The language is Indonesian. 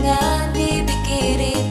jangan dipikirin.